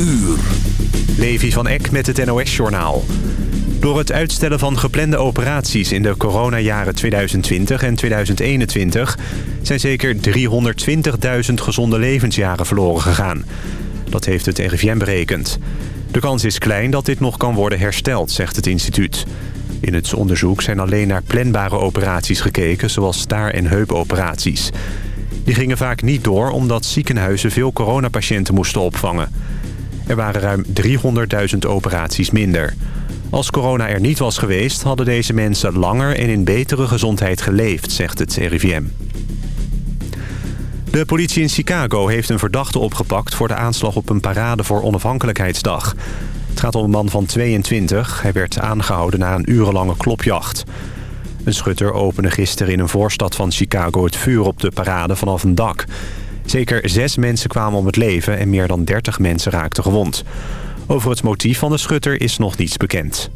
uur. Levi van Eck met het NOS-journaal. Door het uitstellen van geplande operaties in de coronajaren 2020 en 2021... zijn zeker 320.000 gezonde levensjaren verloren gegaan. Dat heeft het RIVM berekend. De kans is klein dat dit nog kan worden hersteld, zegt het instituut. In het onderzoek zijn alleen naar planbare operaties gekeken... zoals staar- en heupoperaties. Die gingen vaak niet door omdat ziekenhuizen veel coronapatiënten moesten opvangen. Er waren ruim 300.000 operaties minder. Als corona er niet was geweest, hadden deze mensen langer en in betere gezondheid geleefd, zegt het RIVM. De politie in Chicago heeft een verdachte opgepakt voor de aanslag op een parade voor onafhankelijkheidsdag. Het gaat om een man van 22. Hij werd aangehouden na een urenlange klopjacht. Een schutter opende gisteren in een voorstad van Chicago het vuur op de parade vanaf een dak. Zeker zes mensen kwamen om het leven en meer dan 30 mensen raakten gewond. Over het motief van de schutter is nog niets bekend.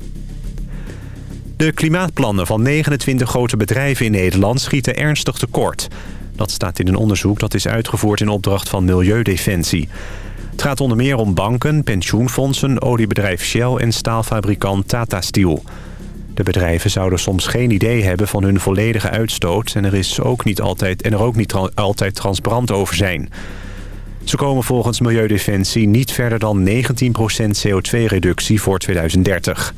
De klimaatplannen van 29 grote bedrijven in Nederland schieten ernstig tekort. Dat staat in een onderzoek dat is uitgevoerd in opdracht van Milieudefensie. Het gaat onder meer om banken, pensioenfondsen, oliebedrijf Shell en staalfabrikant Tata Steel. De bedrijven zouden soms geen idee hebben van hun volledige uitstoot... en er, is ook niet altijd, en er ook niet altijd transparant over zijn. Ze komen volgens Milieudefensie niet verder dan 19% CO2-reductie voor 2030.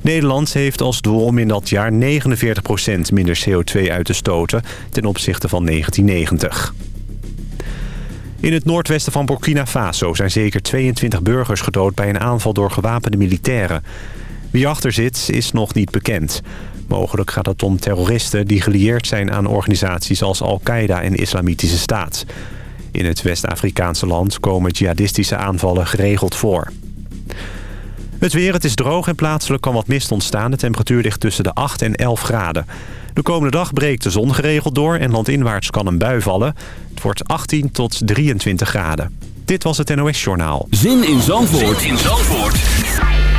Nederland heeft als doel om in dat jaar 49% minder CO2 uit te stoten... ten opzichte van 1990. In het noordwesten van Burkina Faso zijn zeker 22 burgers gedood... bij een aanval door gewapende militairen. Wie achter zit is nog niet bekend. Mogelijk gaat het om terroristen die gelieerd zijn aan organisaties als Al-Qaeda en Islamitische Staat. In het West-Afrikaanse land komen jihadistische aanvallen geregeld voor. Het weer, het is droog en plaatselijk kan wat mist ontstaan. De temperatuur ligt tussen de 8 en 11 graden. De komende dag breekt de zon geregeld door en landinwaarts kan een bui vallen. Het wordt 18 tot 23 graden. Dit was het NOS Journaal. Zin in Zandvoort, zin in Zandvoort.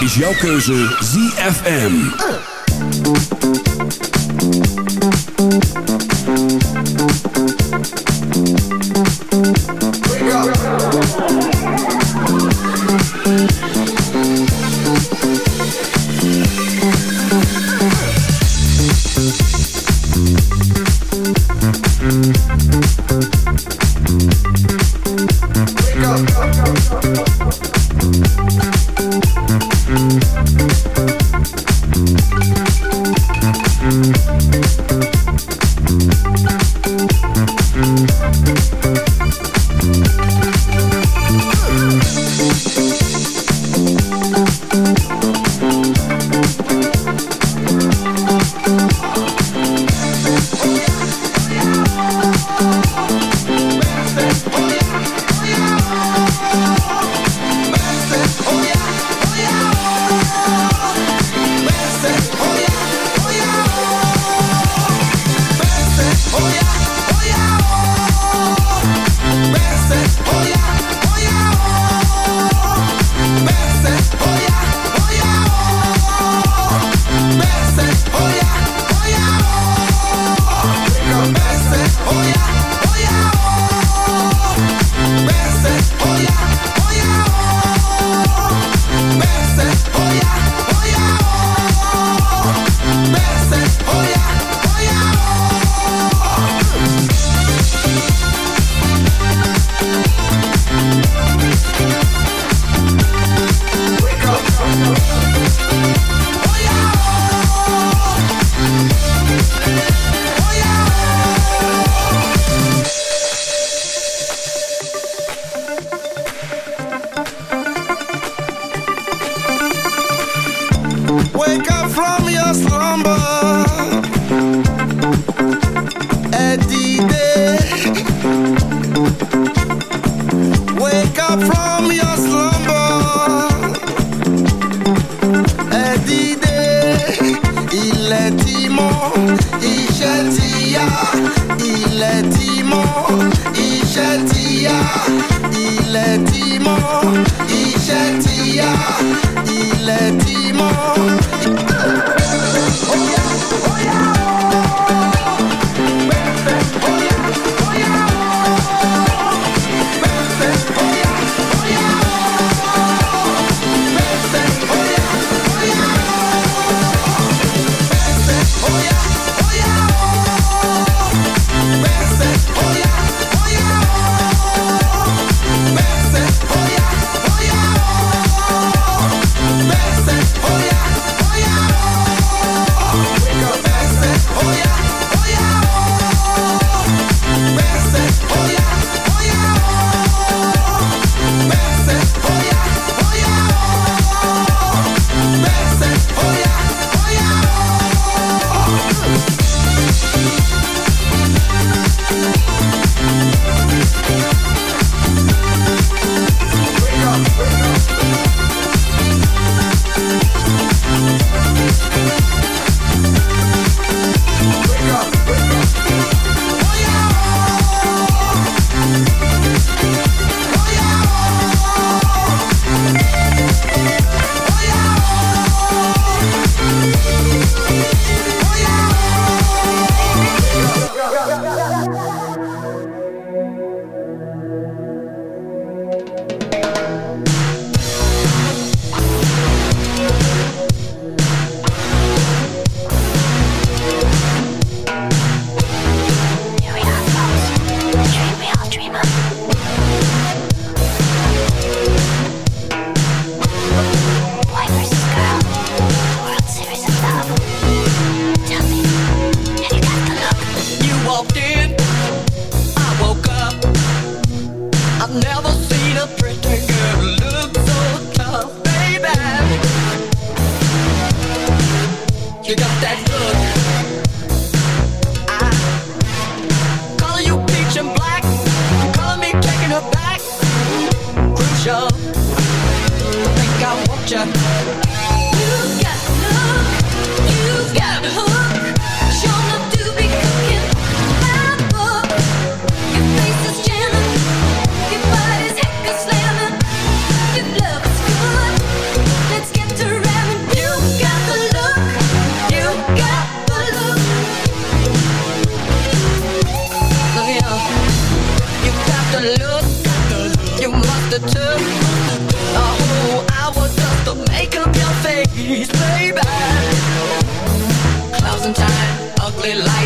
Is jouw keuze ZFM. future like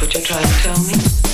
what you're trying to tell me?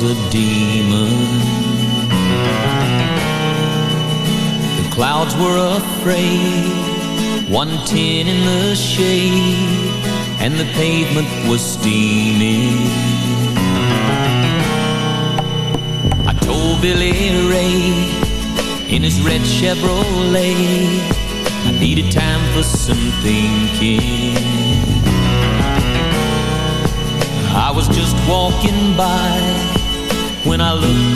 Was a demon. The clouds were afraid, one tin in the shade, and the pavement was steaming.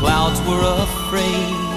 Clouds were afraid.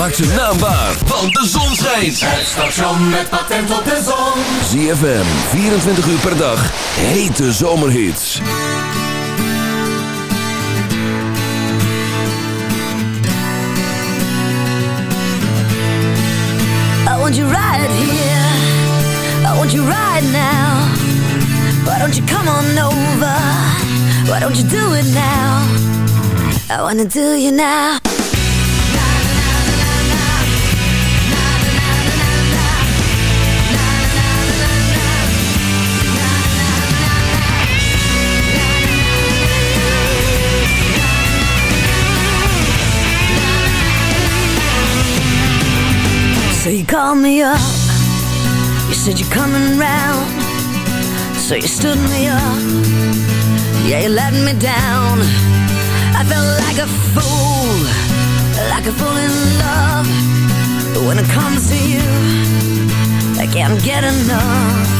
maak ze naambaar, want de zon schijnt. Het station met patent op de zon. ZFM, 24 uur per dag, hete zomerhits. I want you right here, I want you right now. Why don't you come on over, why don't you do it now? I wanna do you now. So you called me up. You said you're coming round. So you stood me up. Yeah, you let me down. I felt like a fool Like a fool in love. But when it comes to you I can't get enough.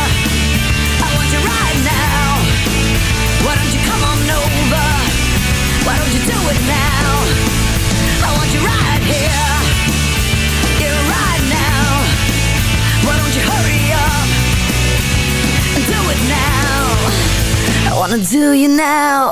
Wanna do you now.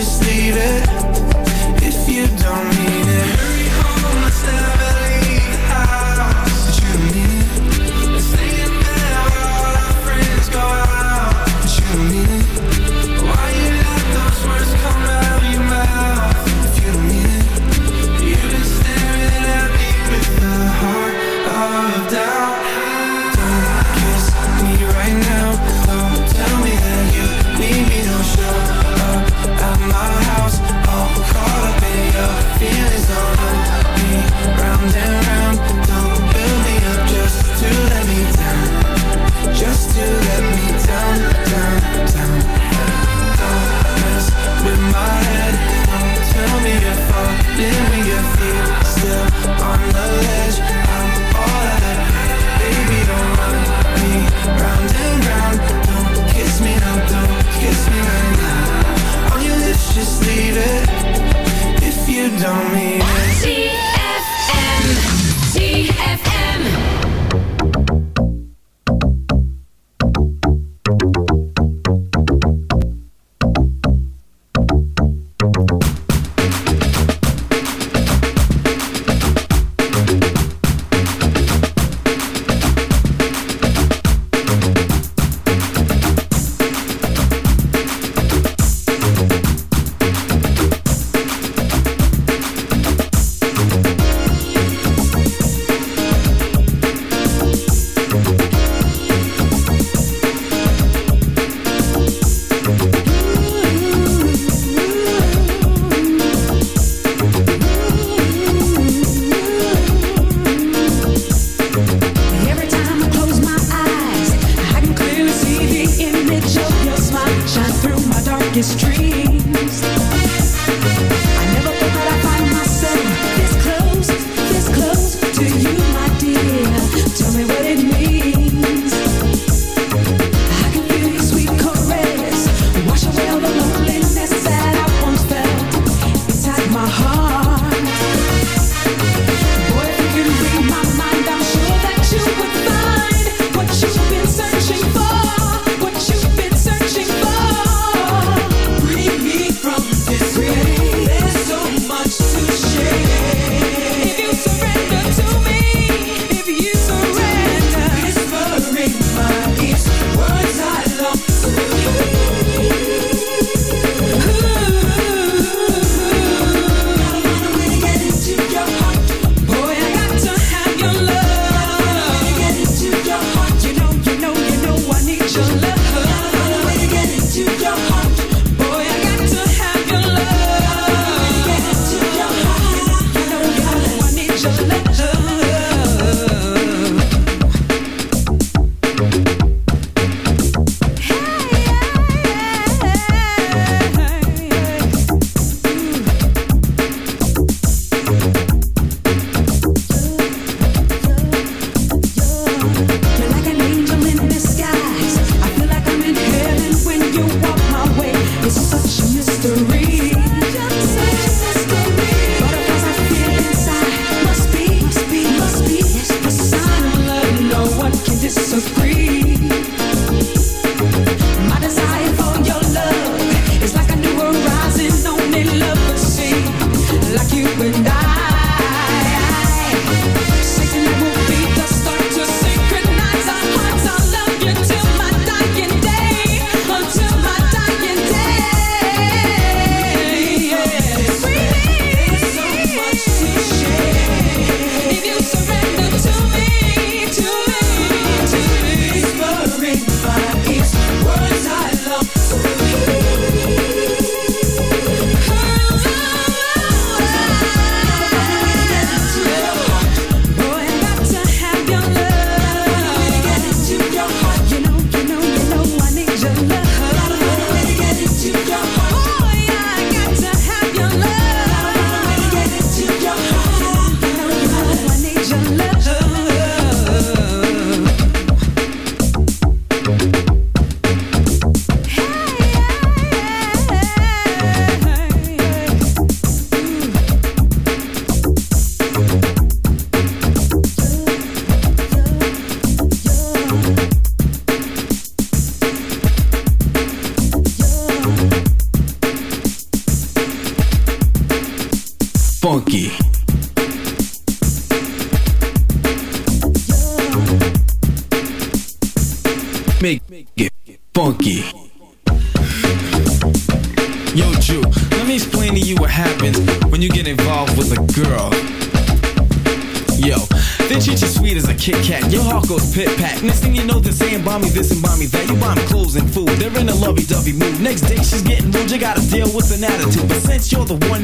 just leave it